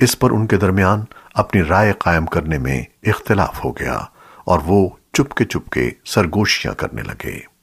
اس پر ان کے درمیان اپنی رائے قائم کرنے میں اختلاف ہو گیا اور وہ چپ کے چپ کے سرگوشیاں کرنے لگے۔